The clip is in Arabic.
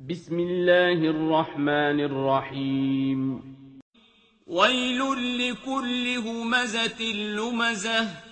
بسم الله الرحمن الرحيم. ويل لكل همزة لمزة.